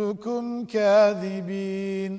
نظنكم كاذبين